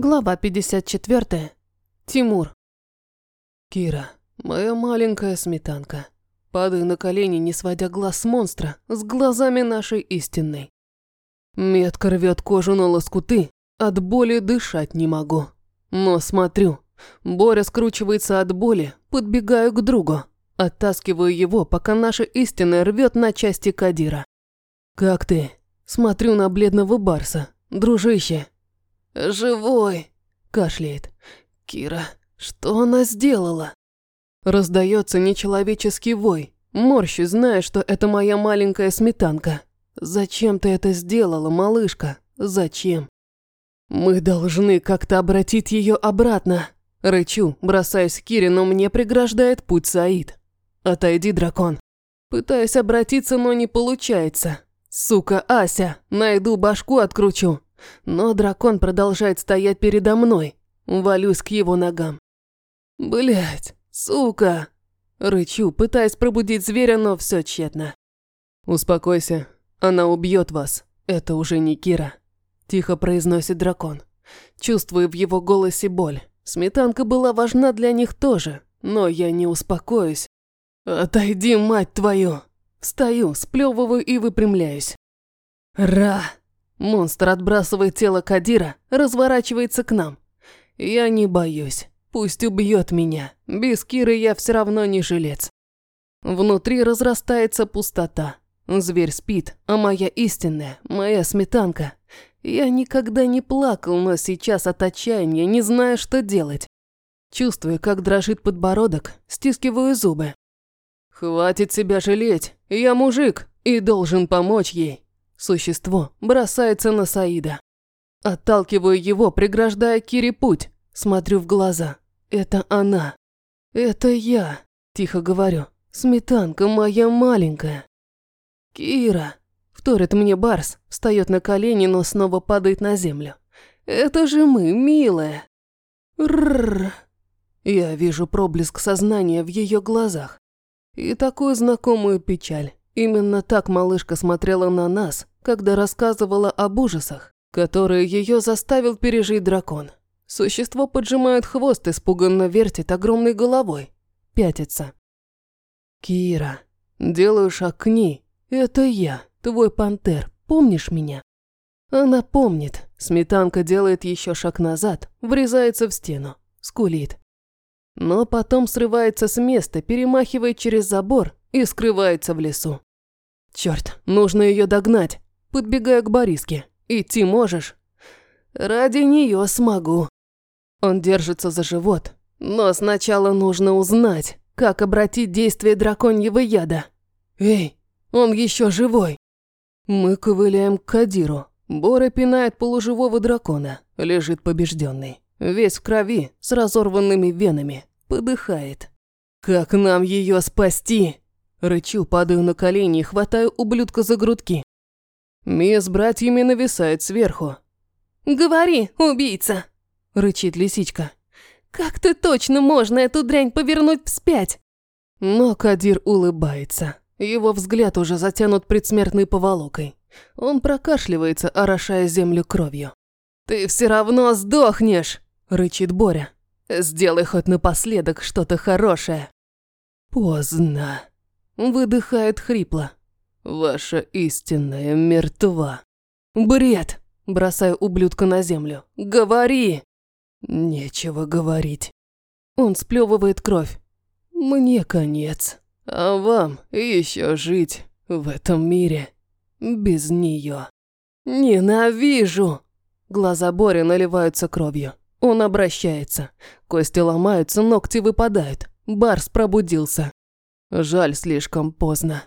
Глава 54. Тимур. Кира, моя маленькая сметанка. Падаю на колени, не сводя глаз монстра, с глазами нашей истинной. Метка рвет кожу на лоскуты, от боли дышать не могу. Но смотрю, Боря скручивается от боли, подбегаю к другу. Оттаскиваю его, пока наша истинная рвет на части Кадира. «Как ты?» Смотрю на бледного Барса. «Дружище, «Живой!» – кашляет. «Кира, что она сделала?» Раздается нечеловеческий вой. Морщи, зная, что это моя маленькая сметанка. «Зачем ты это сделала, малышка? Зачем?» «Мы должны как-то обратить ее обратно!» Рычу, бросаюсь к Кире, но мне преграждает путь Саид. «Отойди, дракон!» Пытаюсь обратиться, но не получается. «Сука, Ася! Найду башку откручу!» Но дракон продолжает стоять передо мной. Валюсь к его ногам. Блять, сука! Рычу, пытаясь пробудить зверя, но все тщетно. Успокойся, она убьет вас. Это уже не Кира. Тихо произносит дракон. Чувствую в его голосе боль. Сметанка была важна для них тоже, но я не успокоюсь. Отойди, мать твою! Встаю, сплевываю и выпрямляюсь. Ра! Монстр отбрасывает тело Кадира, разворачивается к нам. Я не боюсь. Пусть убьет меня. Без Киры я все равно не жилец. Внутри разрастается пустота. Зверь спит, а моя истинная, моя сметанка. Я никогда не плакал, но сейчас от отчаяния не знаю, что делать. Чувствую, как дрожит подбородок, стискиваю зубы. Хватит себя жалеть, я мужик и должен помочь ей. Существо бросается на Саида. Отталкиваю его, преграждая Кире путь. Смотрю в глаза. Это она. Это я. Тихо говорю. Сметанка моя маленькая. Кира. Вторит мне Барс. Встает на колени, но снова падает на землю. Это же мы, милая. Рррр. Я вижу проблеск сознания в ее глазах. И такую знакомую печаль. Именно так малышка смотрела на нас, когда рассказывала об ужасах, которые ее заставил пережить дракон. Существо поджимает хвост, испуганно вертит огромной головой. Пятится. «Кира, делаю шаг к ней. Это я, твой пантер. Помнишь меня?» Она помнит. Сметанка делает еще шаг назад, врезается в стену, скулит. Но потом срывается с места, перемахивает через забор и скрывается в лесу. Черт, нужно ее догнать. Подбегаю к Бориске. Идти можешь? Ради нее смогу. Он держится за живот. Но сначала нужно узнать, как обратить действие драконьего яда. Эй, он еще живой. Мы ковыляем к Кадиру. Бора пинает полуживого дракона. Лежит побежденный. Весь в крови, с разорванными венами. Подыхает. Как нам ее спасти? Рычу, падаю на колени и хватаю ублюдка за грудки. Мия с братьями нависает сверху. «Говори, убийца!» – рычит лисичка. «Как-то точно можно эту дрянь повернуть вспять!» Но Кадир улыбается. Его взгляд уже затянут предсмертной поволокой. Он прокашливается, орошая землю кровью. «Ты все равно сдохнешь!» – рычит Боря. «Сделай хоть напоследок что-то хорошее!» «Поздно!» Выдыхает хрипло. Ваша истинная мертва. Бред! Бросаю ублюдка на землю. Говори! Нечего говорить. Он сплевывает кровь. Мне конец. А вам еще жить в этом мире без нее. Ненавижу! Глаза Бори наливаются кровью. Он обращается. Кости ломаются, ногти выпадают. Барс пробудился. Жаль, слишком поздно.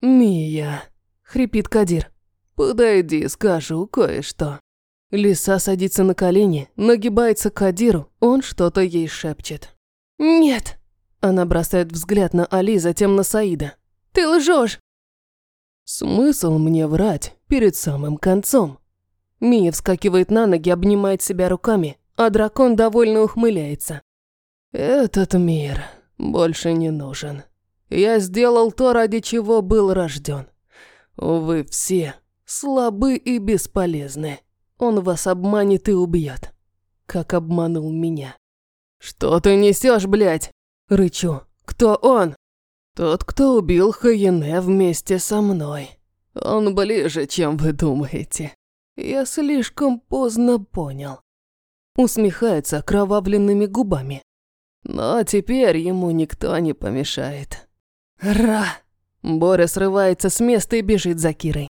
«Мия», — хрипит Кадир. «Подойди, скажу кое-что». Лиса садится на колени, нагибается к Кадиру, он что-то ей шепчет. «Нет!» Она бросает взгляд на Али, затем на Саида. «Ты лжешь!» «Смысл мне врать перед самым концом?» Мия вскакивает на ноги, обнимает себя руками, а дракон довольно ухмыляется. «Этот мир больше не нужен. Я сделал то, ради чего был рожден. Вы все слабы и бесполезны. Он вас обманет и убьет. как обманул меня. «Что ты несешь, блядь?» Рычу. «Кто он?» «Тот, кто убил Хаене вместе со мной. Он ближе, чем вы думаете. Я слишком поздно понял». Усмехается окровавленными губами. Но теперь ему никто не помешает. «Ра!» Боря срывается с места и бежит за Кирой.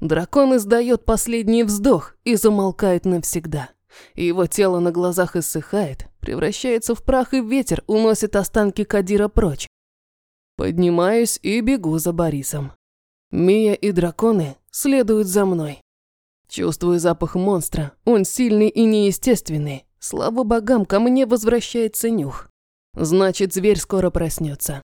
Дракон издает последний вздох и замолкает навсегда. Его тело на глазах иссыхает, превращается в прах, и ветер уносит останки Кадира прочь. Поднимаюсь и бегу за Борисом. Мия и драконы следуют за мной. Чувствую запах монстра, он сильный и неестественный. Слава богам, ко мне возвращается нюх. Значит, зверь скоро проснется.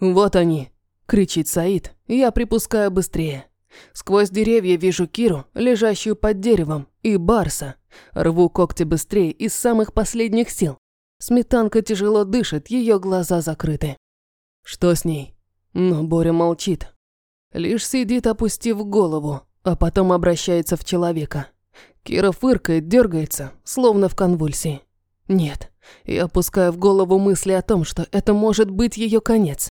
Вот они, кричит Саид, я припускаю быстрее. Сквозь деревья вижу Киру, лежащую под деревом, и Барса. Рву когти быстрее из самых последних сил. Сметанка тяжело дышит, ее глаза закрыты. Что с ней? Но Боря молчит. Лишь сидит, опустив голову, а потом обращается в человека. Кира фыркает, дергается, словно в конвульсии. Нет, я опускаю в голову мысли о том, что это может быть ее конец.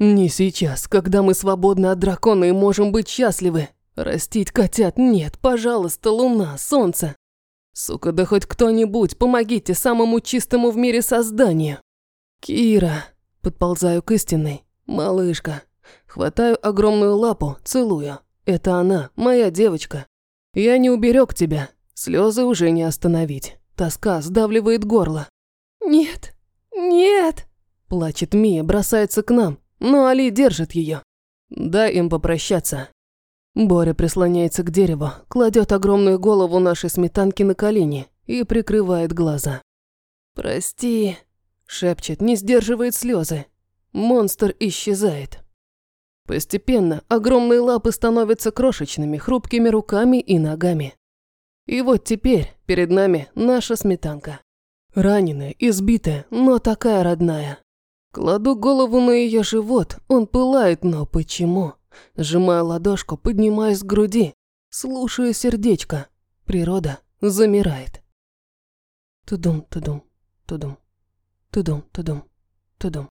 Не сейчас, когда мы свободны от дракона и можем быть счастливы. Растить котят нет, пожалуйста, луна, солнце. Сука, да хоть кто-нибудь, помогите самому чистому в мире созданию. Кира, подползаю к истинной, малышка. Хватаю огромную лапу, целую. Это она, моя девочка. Я не уберег тебя, слезы уже не остановить. Тоска сдавливает горло. Нет, нет, плачет Мия, бросается к нам, но Али держит ее. Дай им попрощаться. Боря прислоняется к дереву, кладет огромную голову нашей сметанки на колени и прикрывает глаза. «Прости», – шепчет, не сдерживает слезы. Монстр исчезает. Постепенно огромные лапы становятся крошечными, хрупкими руками и ногами. И вот теперь перед нами наша сметанка. Раненая, избитая, но такая родная. Кладу голову на ее живот, он пылает, но почему? Сжимаю ладошку, поднимаюсь с груди, слушаю сердечко. Природа замирает. Тудум, тудум, тудум, тудум, тудум, тудум.